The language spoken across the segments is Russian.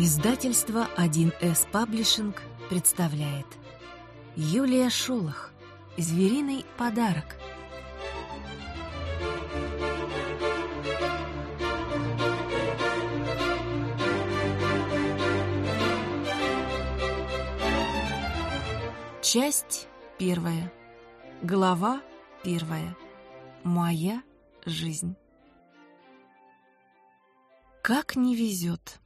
Издательство 1С Паблишинг представляет. Юлия Шолох. «Звериный подарок» Часть первая. Глава первая. Моя жизнь. Как не везет!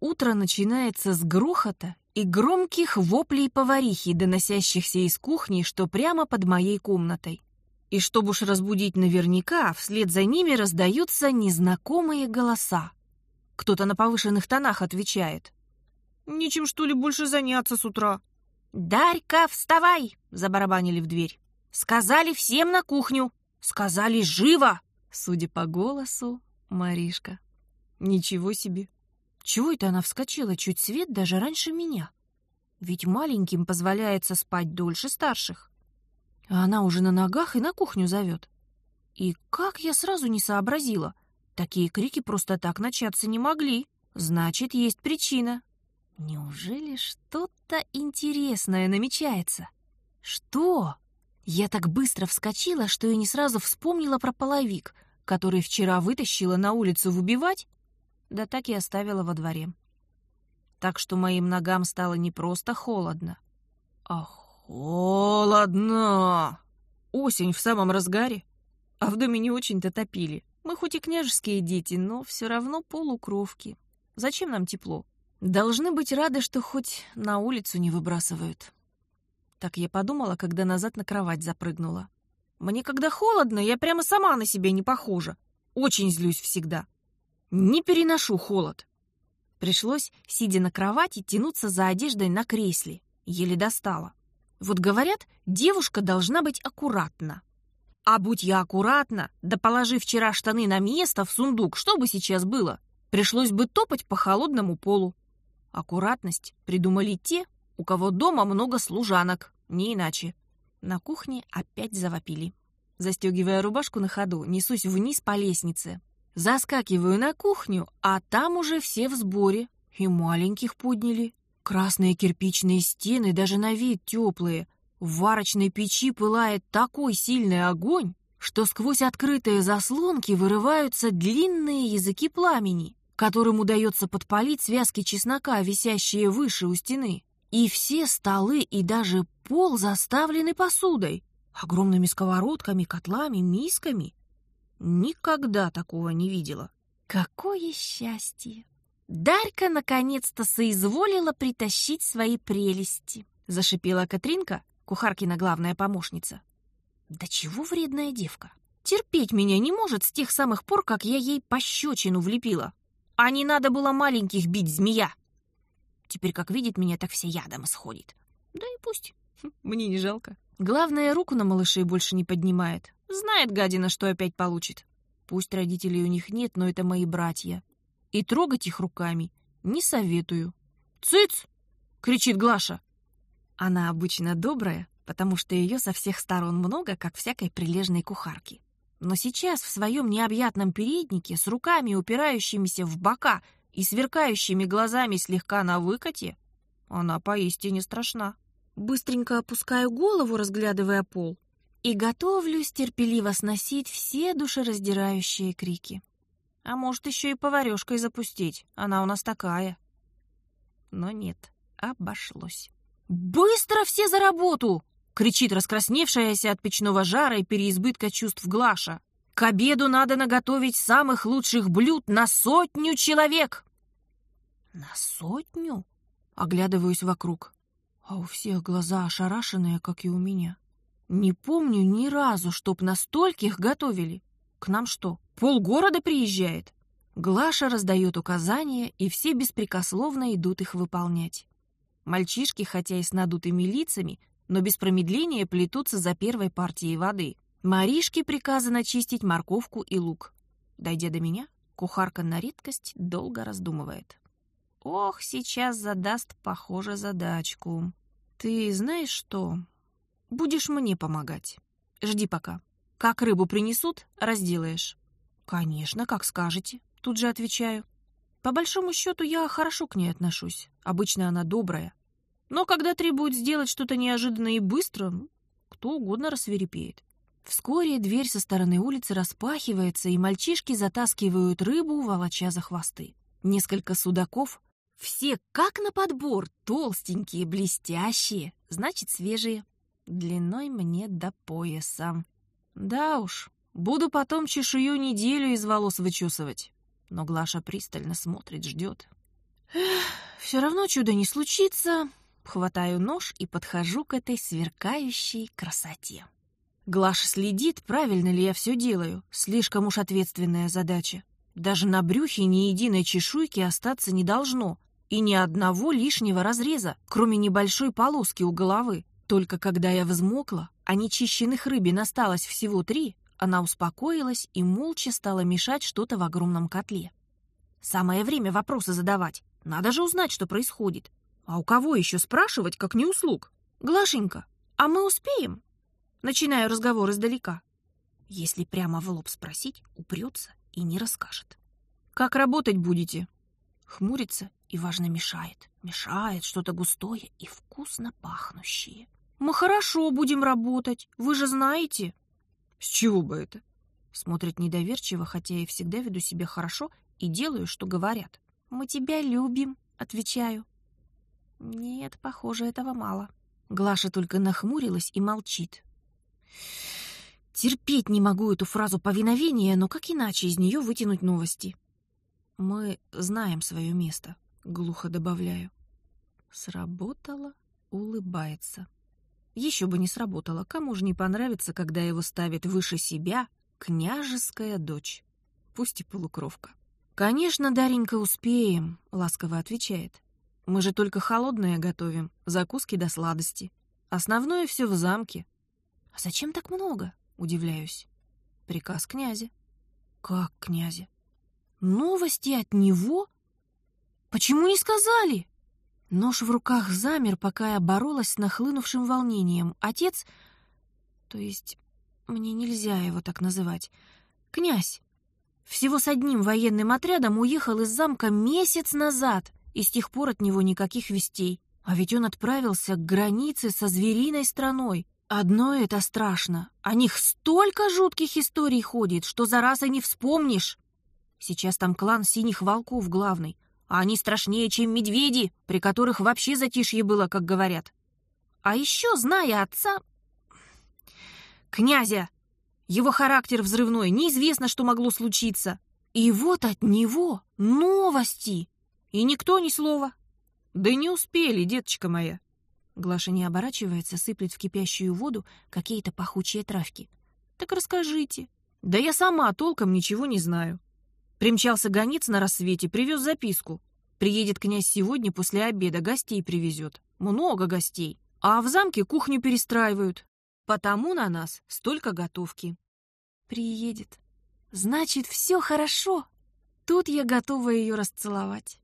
Утро начинается с грохота и громких воплей поварихи, доносящихся из кухни, что прямо под моей комнатой. И чтобы уж разбудить наверняка, вслед за ними раздаются незнакомые голоса. Кто-то на повышенных тонах отвечает. «Ничем, что ли, больше заняться с утра?» «Дарька, вставай!» — забарабанили в дверь. «Сказали всем на кухню! Сказали живо!» Судя по голосу, Маришка. «Ничего себе! Чего это она вскочила чуть свет даже раньше меня? Ведь маленьким позволяется спать дольше старших. А она уже на ногах и на кухню зовет. И как я сразу не сообразила? Такие крики просто так начаться не могли. Значит, есть причина. Неужели что-то интересное намечается? Что? Я так быстро вскочила, что и не сразу вспомнила про половик, который вчера вытащила на улицу выбивать, да так и оставила во дворе. Так что моим ногам стало не просто холодно, а холодно. Осень в самом разгаре, а в доме не очень-то топили. Мы хоть и княжеские дети, но все равно полукровки. Зачем нам тепло? Должны быть рады, что хоть на улицу не выбрасывают. Так я подумала, когда назад на кровать запрыгнула. Мне когда холодно, я прямо сама на себя не похожа. Очень злюсь всегда. Не переношу холод. Пришлось, сидя на кровати, тянуться за одеждой на кресле. Еле достала. Вот говорят, девушка должна быть аккуратна. А будь я аккуратна, да положи вчера штаны на место в сундук, что бы сейчас было? Пришлось бы топать по холодному полу. Аккуратность придумали те, у кого дома много служанок, не иначе. На кухне опять завопили. Застегивая рубашку на ходу, несусь вниз по лестнице. Заскакиваю на кухню, а там уже все в сборе. И маленьких подняли. Красные кирпичные стены даже на вид теплые. В варочной печи пылает такой сильный огонь, что сквозь открытые заслонки вырываются длинные языки пламени, которым удается подпалить связки чеснока, висящие выше у стены. И все столы и даже пол заставлены посудой, огромными сковородками, котлами, мисками. Никогда такого не видела. Какое счастье! Дарька наконец-то соизволила притащить свои прелести, зашипела Катринка, кухаркина главная помощница. Да чего вредная девка! Терпеть меня не может с тех самых пор, как я ей пощечину влепила. А не надо было маленьких бить, змея. Теперь, как видит меня, так вся ядом исходит. Да и пусть. Мне не жалко. Главное, руку на малышей больше не поднимает. Знает гадина, что опять получит. Пусть родителей у них нет, но это мои братья. И трогать их руками не советую. «Цыц!» — кричит Глаша. Она обычно добрая, потому что ее со всех сторон много, как всякой прилежной кухарки. Но сейчас в своем необъятном переднике с руками, упирающимися в бока и сверкающими глазами слегка на выкате, она поистине страшна. Быстренько опускаю голову, разглядывая пол, и готовлюсь терпеливо сносить все душераздирающие крики. А может, еще и поварешкой запустить, она у нас такая. Но нет, обошлось. «Быстро все за работу!» — кричит раскрасневшаяся от печного жара и переизбытка чувств Глаша. «К обеду надо наготовить самых лучших блюд на сотню человек!» «На сотню?» — оглядываюсь вокруг. А у всех глаза ошарашенные, как и у меня. Не помню ни разу, чтоб на стольких готовили. К нам что, полгорода приезжает? Глаша раздает указания, и все беспрекословно идут их выполнять. Мальчишки, хотя и с надутыми лицами, но без промедления плетутся за первой партией воды. Маришке приказано чистить морковку и лук. Дойдя до меня, кухарка на редкость долго раздумывает. Ох, сейчас задаст, похоже, задачку. Ты знаешь что? Будешь мне помогать. Жди пока. Как рыбу принесут, разделаешь. Конечно, как скажете. Тут же отвечаю. По большому счету, я хорошо к ней отношусь. Обычно она добрая. Но когда требует сделать что-то неожиданное и быстро, кто угодно рассверепеет. Вскоре дверь со стороны улицы распахивается, и мальчишки затаскивают рыбу, волоча за хвосты. Несколько судаков, все как на подбор, толстенькие, блестящие, значит, свежие. Длиной мне до пояса. Да уж, буду потом чешую неделю из волос вычесывать. Но Глаша пристально смотрит, ждет. Все равно чудо не случится. Хватаю нож и подхожу к этой сверкающей красоте. Глаша следит, правильно ли я все делаю. Слишком уж ответственная задача. Даже на брюхе ни единой чешуйки остаться не должно. И ни одного лишнего разреза, кроме небольшой полоски у головы. Только когда я взмокла, а нечищенных рыбин осталось всего три, она успокоилась и молча стала мешать что-то в огромном котле. Самое время вопросы задавать. Надо же узнать, что происходит. А у кого еще спрашивать, как не услуг? Глашенька, а мы успеем? Начинаю разговор издалека. Если прямо в лоб спросить, упрется и не расскажет. «Как работать будете?» Хмурится и важно мешает. Мешает что-то густое и вкусно пахнущее. «Мы хорошо будем работать, вы же знаете». «С чего бы это?» Смотрит недоверчиво, хотя я всегда веду себя хорошо и делаю, что говорят. «Мы тебя любим», — отвечаю. Нет, похоже, этого мало. Глаша только нахмурилась и молчит. Терпеть не могу эту фразу повиновения, но как иначе из нее вытянуть новости? Мы знаем свое место, глухо добавляю. Сработало, улыбается. Еще бы не сработало, кому же не понравится, когда его ставит выше себя княжеская дочь, пусть и полукровка. «Конечно, Даренька, успеем», — ласково отвечает. «Мы же только холодное готовим, закуски до сладости. Основное все в замке, «А зачем так много?» — удивляюсь. «Приказ князя». «Как князя? Новости от него? Почему не сказали?» Нож в руках замер, пока я боролась с нахлынувшим волнением. Отец, то есть мне нельзя его так называть, князь, всего с одним военным отрядом уехал из замка месяц назад, и с тех пор от него никаких вестей. А ведь он отправился к границе со звериной страной. Одно это страшно. О них столько жутких историй ходит, что за раз и не вспомнишь. Сейчас там клан синих волков главный, а они страшнее, чем медведи, при которых вообще затишье было, как говорят. А еще, зная отца... Князя! Его характер взрывной, неизвестно, что могло случиться. И вот от него новости. И никто ни слова. Да не успели, деточка моя. Глаша не оборачивается, сыплет в кипящую воду какие-то пахучие травки. «Так расскажите». «Да я сама толком ничего не знаю». Примчался гонец на рассвете, привез записку. Приедет князь сегодня после обеда, гостей привезет. Много гостей. А в замке кухню перестраивают. Потому на нас столько готовки. Приедет. Значит, все хорошо. Тут я готова ее расцеловать.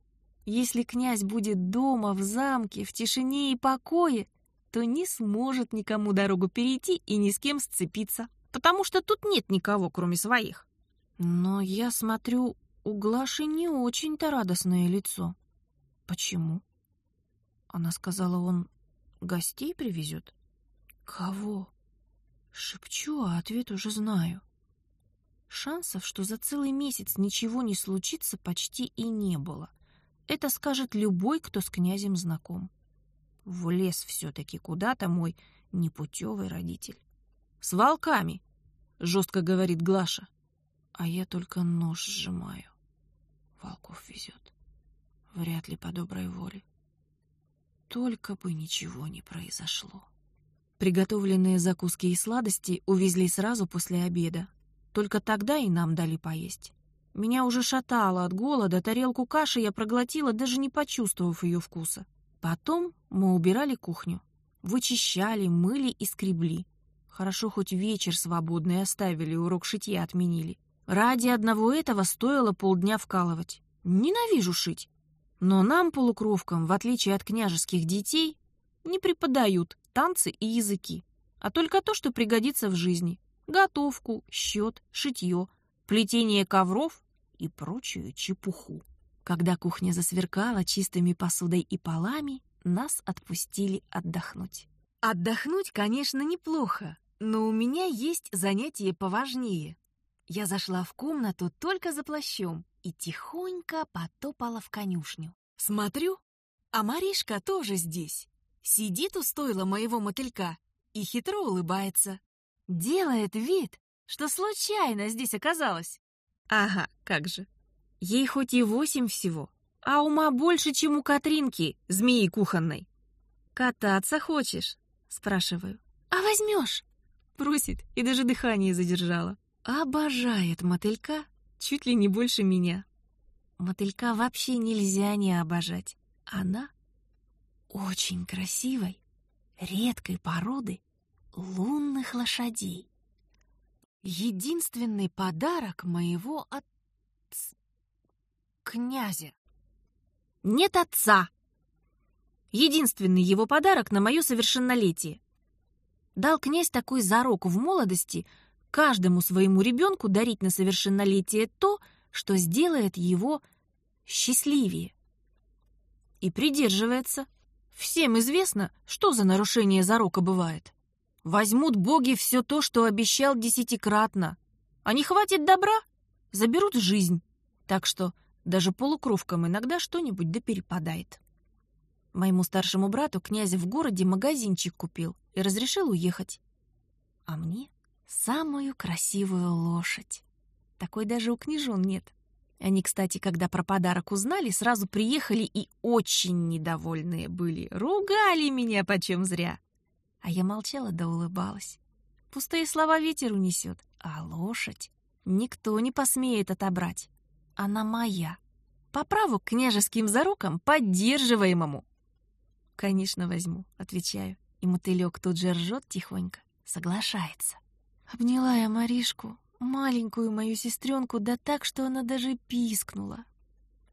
Если князь будет дома, в замке, в тишине и покое, то не сможет никому дорогу перейти и ни с кем сцепиться, потому что тут нет никого, кроме своих. Но я смотрю, у Глаши не очень-то радостное лицо. Почему? Она сказала, он гостей привезет. Кого? Шепчу, а ответ уже знаю. Шансов, что за целый месяц ничего не случится, почти и не было. Это скажет любой, кто с князем знаком. В лес все-таки куда-то мой непутевый родитель. «С волками!» — жестко говорит Глаша. А я только нож сжимаю. Волков везет. Вряд ли по доброй воле. Только бы ничего не произошло. Приготовленные закуски и сладости увезли сразу после обеда. Только тогда и нам дали поесть. Меня уже шатало от голода, тарелку каши я проглотила, даже не почувствовав ее вкуса. Потом мы убирали кухню. Вычищали, мыли и скребли. Хорошо, хоть вечер свободный оставили, урок шитья отменили. Ради одного этого стоило полдня вкалывать. Ненавижу шить. Но нам, полукровкам, в отличие от княжеских детей, не преподают танцы и языки, а только то, что пригодится в жизни. Готовку, счет, шитье, плетение ковров и прочую чепуху. Когда кухня засверкала чистыми посудой и полами, нас отпустили отдохнуть. Отдохнуть, конечно, неплохо, но у меня есть занятие поважнее. Я зашла в комнату только за плащом и тихонько потопала в конюшню. Смотрю, а Маришка тоже здесь. Сидит у стойла моего мотылька и хитро улыбается. Делает вид, что случайно здесь оказалась. Ага, как же. Ей хоть и восемь всего, а ума больше, чем у Катринки, змеи кухонной. «Кататься хочешь?» — спрашиваю. «А возьмешь?» — просит и даже дыхание задержала. Обожает мотылька чуть ли не больше меня. Мотылька вообще нельзя не обожать. Она очень красивой, редкой породы лунных лошадей. Единственный подарок моего от... князя. Нет отца. Единственный его подарок на мое совершеннолетие. Дал князь такой зарок в молодости каждому своему ребенку дарить на совершеннолетие то, что сделает его счастливее. И придерживается. Всем известно, что за нарушение зарока бывает. Возьмут боги все то, что обещал десятикратно. А не хватит добра, заберут жизнь. Так что даже полукровкам иногда что-нибудь да перепадает. Моему старшему брату князь в городе магазинчик купил и разрешил уехать. А мне самую красивую лошадь. Такой даже у княжон нет. Они, кстати, когда про подарок узнали, сразу приехали и очень недовольные были. Ругали меня почем зря. А я молчала да улыбалась. Пустые слова ветер унесет, а лошадь никто не посмеет отобрать. Она моя. По праву княжеским зарокам поддерживаемому. «Конечно, возьму», — отвечаю. И мотылек тут же ржет тихонько, соглашается. Обняла я Маришку, маленькую мою сестренку, да так, что она даже пискнула.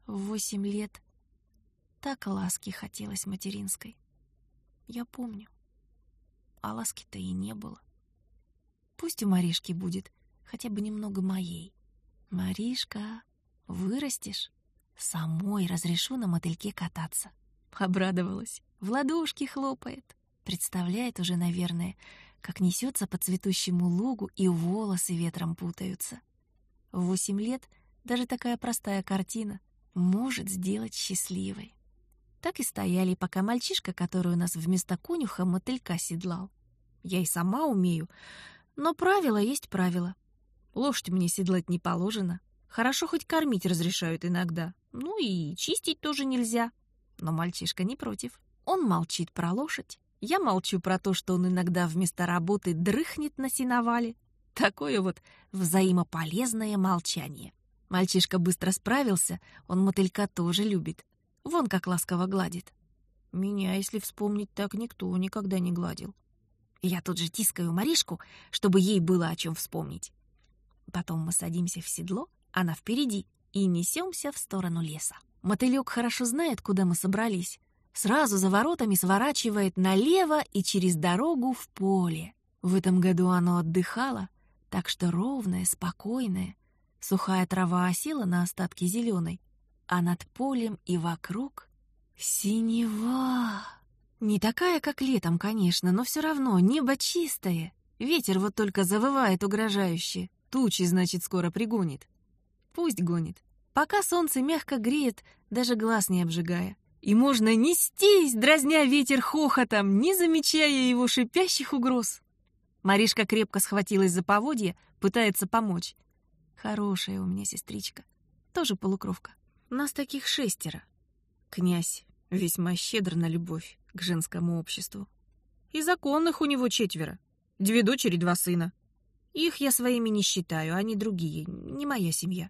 В восемь лет так ласки хотелось материнской. Я помню. А ласки-то и не было. Пусть у Маришки будет хотя бы немного моей. Маришка, вырастешь, самой разрешу на мотыльке кататься. Обрадовалась, в ладошки хлопает. Представляет уже, наверное, как несется по цветущему лугу и волосы ветром путаются. В восемь лет даже такая простая картина может сделать счастливой. Так и стояли, пока мальчишка, который у нас вместо конюха мотылька седлал. Я и сама умею, но правило есть правило. Лошадь мне седлать не положено. Хорошо хоть кормить разрешают иногда. Ну и чистить тоже нельзя. Но мальчишка не против. Он молчит про лошадь, я молчу про то, что он иногда вместо работы дрыхнет на сеновале. Такое вот взаимополезное молчание. Мальчишка быстро справился, он мотылька тоже любит. Вон как ласково гладит. Меня, если вспомнить, так никто никогда не гладил. Я тут же тискаю Маришку, чтобы ей было о чем вспомнить. Потом мы садимся в седло, она впереди, и несемся в сторону леса. Мотылек хорошо знает, куда мы собрались, сразу за воротами сворачивает налево и через дорогу в поле. В этом году оно отдыхало, так что ровное, спокойное. Сухая трава осела на остатки зеленой, а над полем и вокруг синева. Не такая, как летом, конечно, но все равно небо чистое. Ветер вот только завывает угрожающе. Тучи, значит, скоро пригонит. Пусть гонит. Пока солнце мягко греет, даже глаз не обжигая и можно нестись, дразня ветер хохотом, не замечая его шипящих угроз. Маришка крепко схватилась за поводье, пытается помочь. Хорошая у меня сестричка, тоже полукровка. Нас таких шестеро. Князь весьма щедр на любовь к женскому обществу. И законных у него четверо. Две дочери, два сына. Их я своими не считаю, они другие, не моя семья.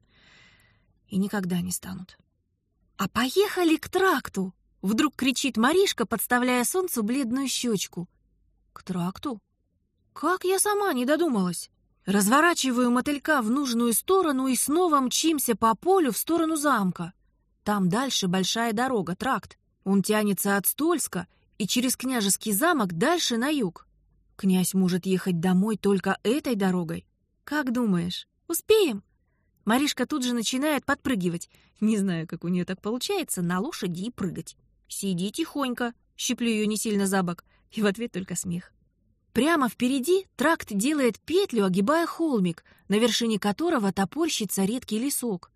И никогда не станут. «А поехали к тракту!» — вдруг кричит Маришка, подставляя солнцу бледную щечку. «К тракту? Как я сама не додумалась!» Разворачиваю мотылька в нужную сторону и снова мчимся по полю в сторону замка. Там дальше большая дорога, тракт. Он тянется от Стольска и через княжеский замок дальше на юг. Князь может ехать домой только этой дорогой. Как думаешь, успеем? Маришка тут же начинает подпрыгивать. Не знаю, как у нее так получается, на лошади и прыгать. «Сиди тихонько», — щиплю ее не сильно за бок. И в ответ только смех. Прямо впереди тракт делает петлю, огибая холмик, на вершине которого топорщится редкий лесок.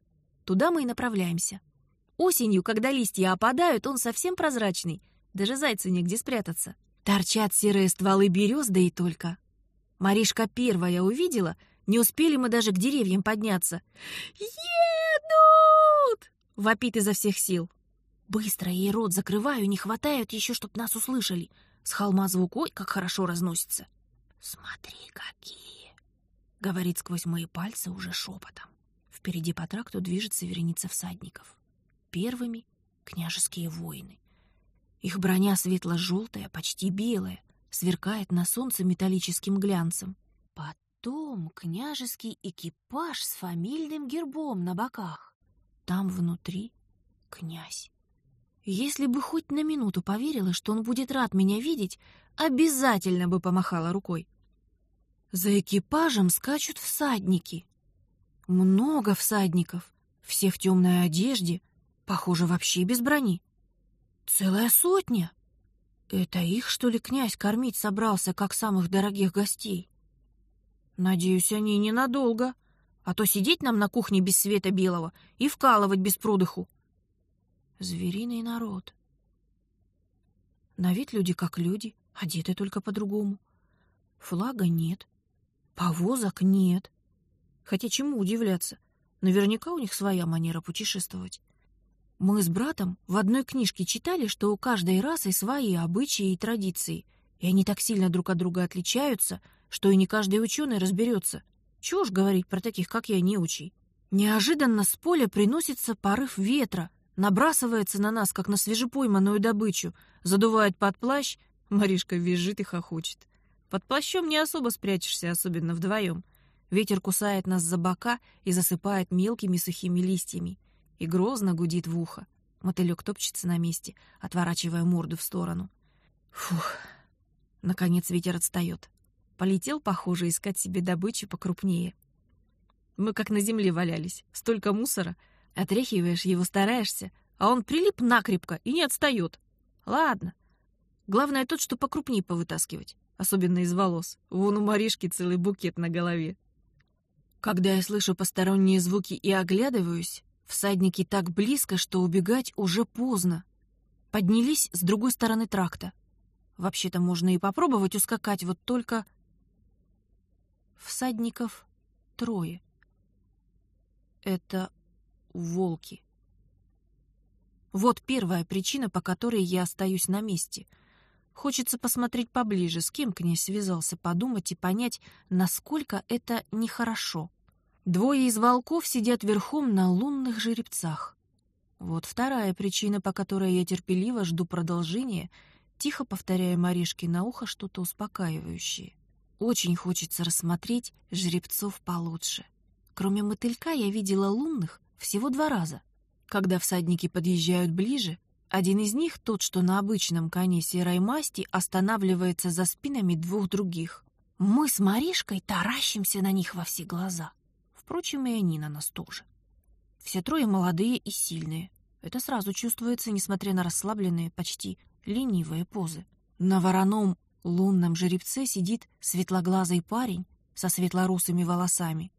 Туда мы и направляемся. Осенью, когда листья опадают, он совсем прозрачный. Даже зайцу негде спрятаться. Торчат серые стволы берез, да и только. Маришка первая увидела, не успели мы даже к деревьям подняться. «Едут!» — вопит изо всех сил. Быстро ей рот закрываю, не хватает еще, чтоб нас услышали. С холма звук, ой, как хорошо разносится. «Смотри, какие!» — говорит сквозь мои пальцы уже шепотом. Впереди по тракту движется вереница всадников. Первыми — княжеские воины. Их броня светло-желтая, почти белая, сверкает на солнце металлическим глянцем. Потом княжеский экипаж с фамильным гербом на боках. Там внутри князь. Если бы хоть на минуту поверила, что он будет рад меня видеть, обязательно бы помахала рукой. За экипажем скачут всадники. Много всадников, все в темной одежде, похоже, вообще без брони. Целая сотня. Это их, что ли, князь кормить собрался, как самых дорогих гостей? Надеюсь, они ненадолго, а то сидеть нам на кухне без света белого и вкалывать без продыху. Звериный народ. На вид люди как люди, одеты только по-другому. Флага нет, повозок нет. Хотя чему удивляться? Наверняка у них своя манера путешествовать. Мы с братом в одной книжке читали, что у каждой расы свои обычаи и традиции, и они так сильно друг от друга отличаются, что и не каждый ученый разберется. Ж говорить про таких, как я, неучий? Неожиданно с поля приносится порыв ветра, набрасывается на нас, как на свежепойманную добычу, задувает под плащ, Маришка визжит и хохочет. Под плащом не особо спрячешься, особенно вдвоем. Ветер кусает нас за бока и засыпает мелкими сухими листьями и грозно гудит в ухо. Мотылек топчется на месте, отворачивая морду в сторону. Фух. Наконец ветер отстает. Полетел, похоже, искать себе добычу покрупнее. Мы как на земле валялись. Столько мусора. Отряхиваешь его, стараешься, а он прилип накрепко и не отстает. Ладно. Главное тот, что покрупнее повытаскивать. Особенно из волос. Вон у Маришки целый букет на голове. Когда я слышу посторонние звуки и оглядываюсь, Всадники так близко, что убегать уже поздно. Поднялись с другой стороны тракта. Вообще-то можно и попробовать ускакать, вот только... Всадников трое. Это волки. Вот первая причина, по которой я остаюсь на месте. Хочется посмотреть поближе, с кем князь связался, подумать и понять, насколько это нехорошо. Двое из волков сидят верхом на лунных жеребцах. Вот вторая причина, по которой я терпеливо жду продолжения, тихо повторяя Маришке на ухо что-то успокаивающее. Очень хочется рассмотреть жеребцов получше. Кроме мотылька я видела лунных всего два раза. Когда всадники подъезжают ближе, один из них, тот, что на обычном коне серой масти, останавливается за спинами двух других. Мы с Маришкой таращимся на них во все глаза. Впрочем, и они на нас тоже. Все трое молодые и сильные. Это сразу чувствуется, несмотря на расслабленные, почти ленивые позы. На вороном лунном жеребце сидит светлоглазый парень со светлорусыми волосами.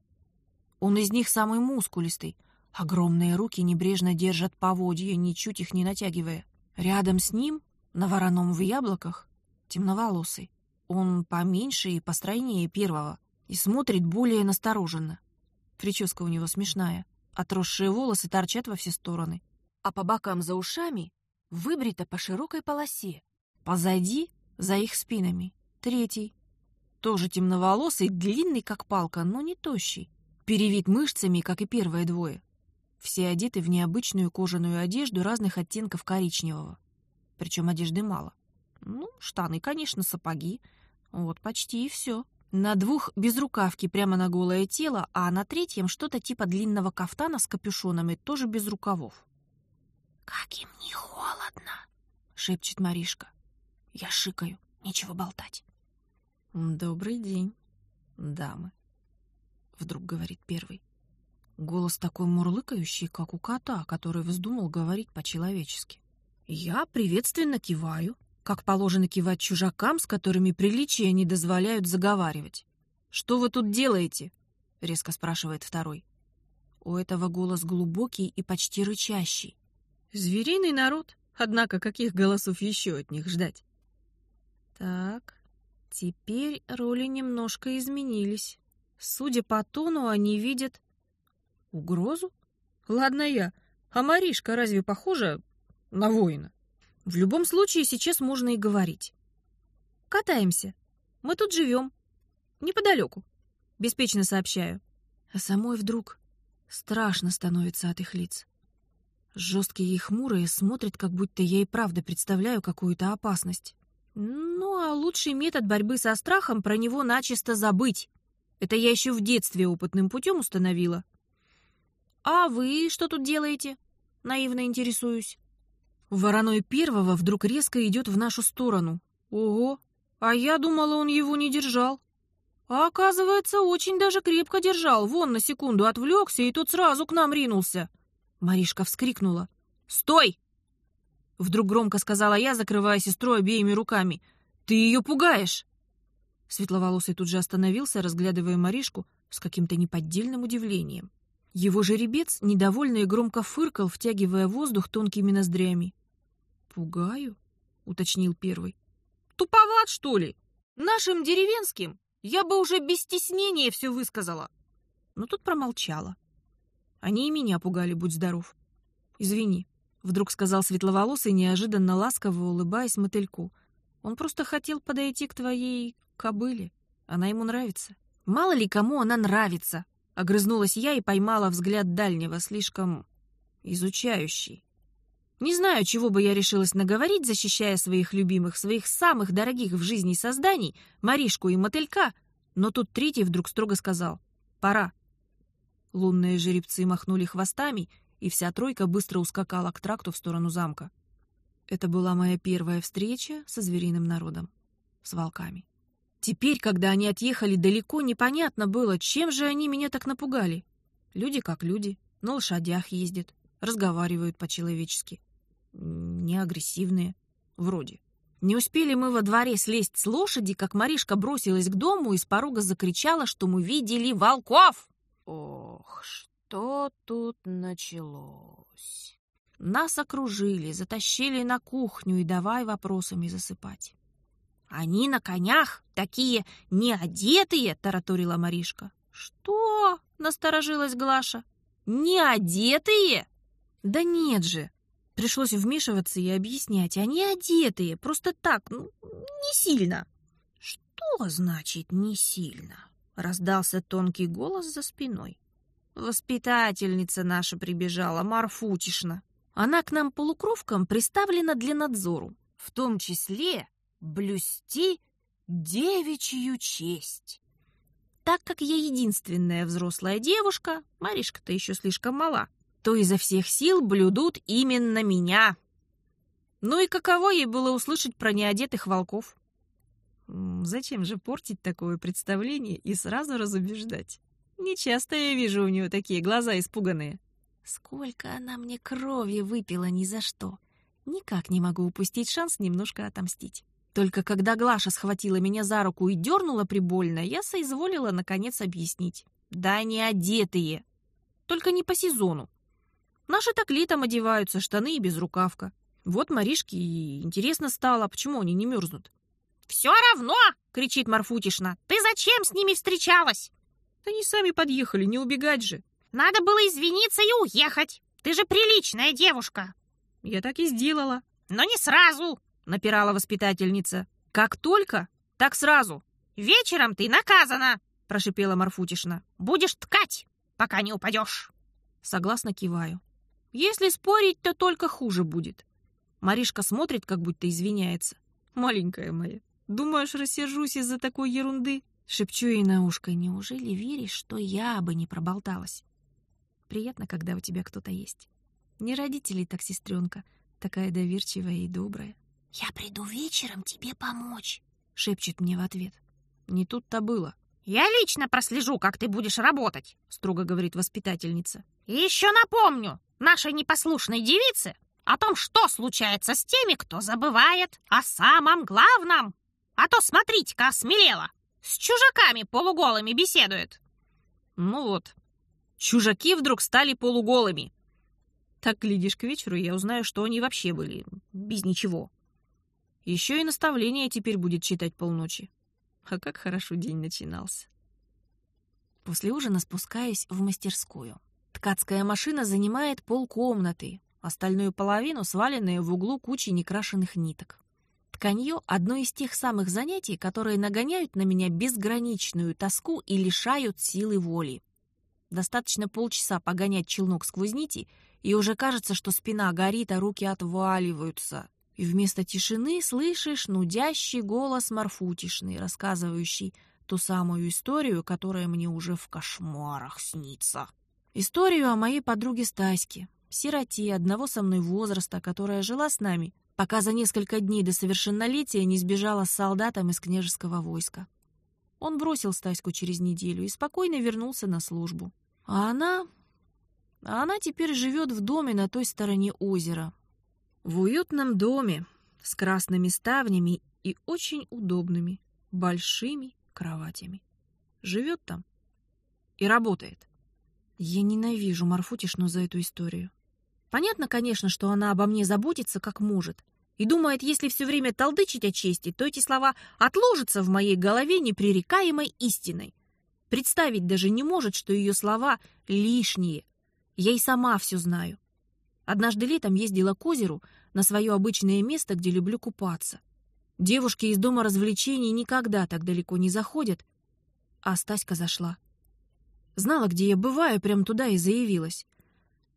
Он из них самый мускулистый. Огромные руки небрежно держат поводья, ничуть их не натягивая. Рядом с ним, на вороном в яблоках, темноволосый. Он поменьше и постройнее первого и смотрит более настороженно. Прическа у него смешная. Отросшие волосы торчат во все стороны. А по бокам за ушами выбрито по широкой полосе. Позади, за их спинами, третий. Тоже темноволосый, длинный, как палка, но не тощий. Перевит мышцами, как и первые двое. Все одеты в необычную кожаную одежду разных оттенков коричневого. Причем одежды мало. Ну, штаны, конечно, сапоги. Вот почти и все. На двух безрукавки прямо на голое тело, а на третьем что-то типа длинного кафтана с капюшонами, тоже без рукавов. «Как им не холодно!» — шепчет Маришка. Я шикаю, нечего болтать. «Добрый день, дамы», — вдруг говорит первый. Голос такой мурлыкающий, как у кота, который вздумал говорить по-человечески. Я приветственно киваю, как положено кивать чужакам, с которыми приличия не дозволяют заговаривать. «Что вы тут делаете?» — резко спрашивает второй. У этого голос глубокий и почти рычащий. Звериный народ, однако каких голосов еще от них ждать? Так, теперь роли немножко изменились. Судя по тону, они видят угрозу. Ладно я, а Маришка разве похожа на воина? В любом случае сейчас можно и говорить. Катаемся. Мы тут живем. Неподалеку. Беспечно сообщаю. А самой вдруг страшно становится от их лиц. Жесткие и хмурые смотрят, как будто я и правда представляю какую-то опасность. Ну, а лучший метод борьбы со страхом про него начисто забыть. Это я еще в детстве опытным путем установила. «А вы что тут делаете?» — наивно интересуюсь. Вороной первого вдруг резко идет в нашу сторону. Ого, а я думала, он его не держал. А оказывается, очень даже крепко держал. Вон на секунду отвлекся, и тут сразу к нам ринулся. Маришка вскрикнула. «Стой!» Вдруг громко сказала я, закрывая сестру обеими руками. «Ты ее пугаешь!» Светловолосый тут же остановился, разглядывая Маришку с каким-то неподдельным удивлением. Его жеребец недовольно и громко фыркал, втягивая воздух тонкими ноздрями. «Пугаю?» — уточнил первый. «Туповат, что ли? Нашим деревенским я бы уже без стеснения все высказала». Но тут промолчала. Они и меня пугали, будь здоров. «Извини», — вдруг сказал светловолосый, неожиданно ласково улыбаясь мотыльку. «Он просто хотел подойти к твоей кобыле. Она ему нравится». «Мало ли кому она нравится!» — огрызнулась я и поймала взгляд дальнего, слишком изучающий. Не знаю, чего бы я решилась наговорить, защищая своих любимых, своих самых дорогих в жизни созданий, Маришку и мотылька, но тут третий вдруг строго сказал «Пора». Лунные жеребцы махнули хвостами, и вся тройка быстро ускакала к тракту в сторону замка. Это была моя первая встреча со звериным народом, с волками. Теперь, когда они отъехали далеко, непонятно было, чем же они меня так напугали. Люди как люди, на лошадях ездят, разговаривают по-человечески не агрессивные. Вроде. Не успели мы во дворе слезть с лошади, как Маришка бросилась к дому и с порога закричала, что мы видели волков. Ох, что тут началось? Нас окружили, затащили на кухню и давай вопросами засыпать. «Они на конях, такие неодетые!» — тараторила Маришка. «Что?» — насторожилась Глаша. «Неодетые?» «Да нет же!» Пришлось вмешиваться и объяснять. Они одетые, просто так, ну, не сильно. Что значит «не сильно»? Раздался тонкий голос за спиной. Воспитательница наша прибежала, Марфутишна. Она к нам полукровкам приставлена для надзору, в том числе блюсти девичью честь. Так как я единственная взрослая девушка, Маришка-то еще слишком мала, то изо всех сил блюдут именно меня. Ну и каково ей было услышать про неодетых волков? Зачем же портить такое представление и сразу разубеждать? Нечасто я вижу у нее такие глаза испуганные. Сколько она мне крови выпила ни за что. Никак не могу упустить шанс немножко отомстить. Только когда Глаша схватила меня за руку и дернула прибольно, я соизволила наконец объяснить. Да не одетые. Только не по сезону. Наши так летом одеваются, штаны и безрукавка. Вот Маришке и интересно стало, почему они не мерзнут. «Все равно!» — кричит Марфутишна. «Ты зачем с ними встречалась?» Они сами подъехали, не убегать же. «Надо было извиниться и уехать. Ты же приличная девушка!» Я так и сделала. «Но не сразу!» — напирала воспитательница. «Как только, так сразу!» «Вечером ты наказана!» — прошипела Марфутишна. «Будешь ткать, пока не упадешь!» Согласно киваю. Если спорить, то только хуже будет. Маришка смотрит, как будто извиняется. Маленькая моя, думаешь, рассержусь из-за такой ерунды? Шепчу ей на ушко, неужели веришь, что я бы не проболталась? Приятно, когда у тебя кто-то есть. Не родители, так сестренка, такая доверчивая и добрая. «Я приду вечером тебе помочь», — шепчет мне в ответ. Не тут-то было. «Я лично прослежу, как ты будешь работать», — строго говорит воспитательница. «И еще напомню нашей непослушной девице о том, что случается с теми, кто забывает о самом главном. А то смотрите-ка, осмелела, с чужаками полуголыми беседует». Ну вот, чужаки вдруг стали полуголыми. Так, глядишь, к вечеру я узнаю, что они вообще были без ничего. Еще и наставление теперь будет читать полночи. А как хорошо день начинался. После ужина спускаюсь в мастерскую. Ткацкая машина занимает полкомнаты, остальную половину сваленные в углу кучи некрашенных ниток. Тканье — одно из тех самых занятий, которые нагоняют на меня безграничную тоску и лишают силы воли. Достаточно полчаса погонять челнок сквозь нити, и уже кажется, что спина горит, а руки отваливаются. И вместо тишины слышишь нудящий голос Марфутишный, рассказывающий ту самую историю, которая мне уже в кошмарах снится. Историю о моей подруге Стаське, сироте одного со мной возраста, которая жила с нами, пока за несколько дней до совершеннолетия не сбежала с солдатом из княжеского войска. Он бросил Стаську через неделю и спокойно вернулся на службу. А она... А она теперь живет в доме на той стороне озера. В уютном доме с красными ставнями и очень удобными, большими кроватями. Живет там и работает. Я ненавижу Марфутишну за эту историю. Понятно, конечно, что она обо мне заботится как может. И думает, если все время толдычить о чести, то эти слова отложатся в моей голове непререкаемой истиной. Представить даже не может, что ее слова лишние. Я и сама все знаю. Однажды летом ездила к озеру на свое обычное место, где люблю купаться. Девушки из дома развлечений никогда так далеко не заходят, а Стаська зашла. Знала, где я бываю, прям туда и заявилась.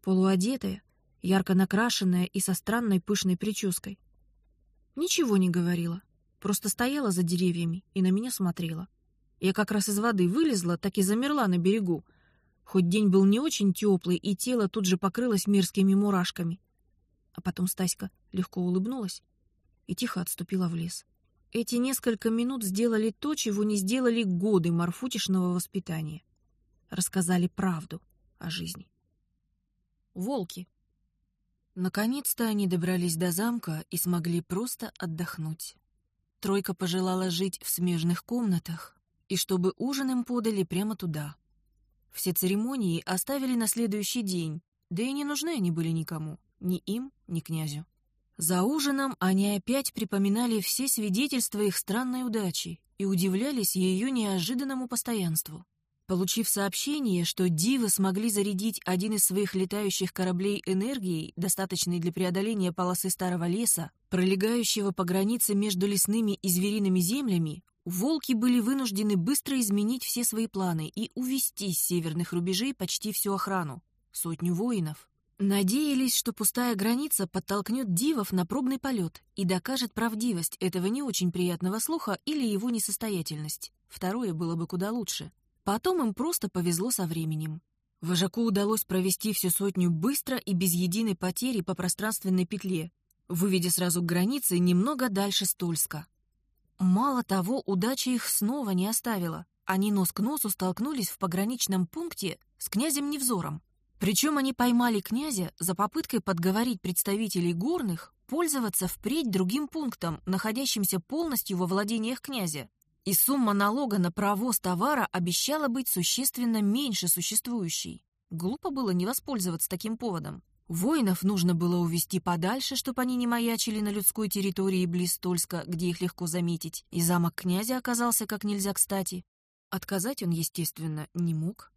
Полуодетая, ярко накрашенная и со странной пышной прической. Ничего не говорила, просто стояла за деревьями и на меня смотрела. Я как раз из воды вылезла, так и замерла на берегу. Хоть день был не очень теплый, и тело тут же покрылось мерзкими мурашками. А потом Стаська легко улыбнулась и тихо отступила в лес. Эти несколько минут сделали то, чего не сделали годы марфутишного воспитания. Рассказали правду о жизни. Волки. Наконец-то они добрались до замка и смогли просто отдохнуть. Тройка пожелала жить в смежных комнатах, и чтобы ужин им подали прямо туда. Все церемонии оставили на следующий день, да и не нужны они были никому, ни им, ни князю. За ужином они опять припоминали все свидетельства их странной удачи и удивлялись ее неожиданному постоянству. Получив сообщение, что дивы смогли зарядить один из своих летающих кораблей энергией, достаточной для преодоления полосы старого леса, пролегающего по границе между лесными и звериными землями, волки были вынуждены быстро изменить все свои планы и увести с северных рубежей почти всю охрану — сотню воинов. Надеялись, что пустая граница подтолкнет дивов на пробный полет и докажет правдивость этого не очень приятного слуха или его несостоятельность. Второе было бы куда лучше — Потом им просто повезло со временем. Вожаку удалось провести всю сотню быстро и без единой потери по пространственной петле, выведя сразу к границе немного дальше Стольска. Мало того, удача их снова не оставила. Они нос к носу столкнулись в пограничном пункте с князем Невзором. Причем они поймали князя за попыткой подговорить представителей горных пользоваться впредь другим пунктом, находящимся полностью во владениях князя и сумма налога на провоз товара обещала быть существенно меньше существующей. Глупо было не воспользоваться таким поводом. Воинов нужно было увести подальше, чтобы они не маячили на людской территории близ Тольска, где их легко заметить, и замок князя оказался как нельзя кстати. Отказать он, естественно, не мог.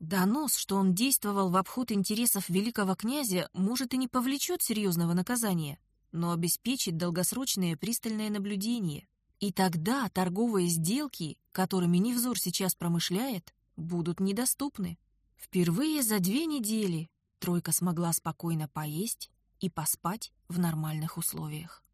Донос, что он действовал в обход интересов великого князя, может и не повлечет серьезного наказания, но обеспечит долгосрочное пристальное наблюдение. И тогда торговые сделки, которыми Невзор сейчас промышляет, будут недоступны. Впервые за две недели тройка смогла спокойно поесть и поспать в нормальных условиях.